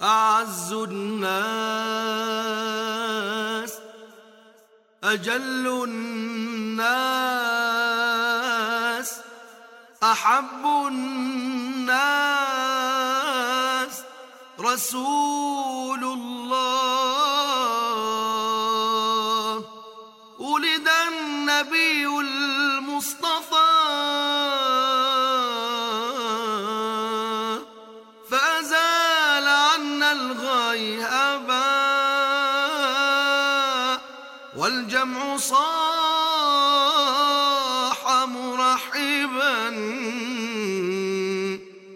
أعز الناس أجل الناس أحب الناس رسول الله. ولد النبي المصطفى. والجمع صاح مرحبا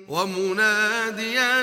ومناديا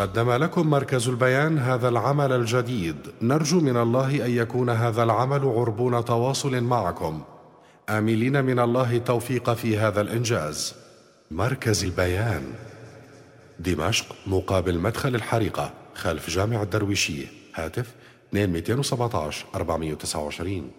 قدم لكم مركز البيان هذا العمل الجديد. نرجو من الله أن يكون هذا العمل عربون تواصل معكم. آملين من الله التوفيق في هذا الإنجاز. مركز البيان. دمشق مقابل مدخل الحريقة خلف جامع الدرويشيه هاتف 2 217 429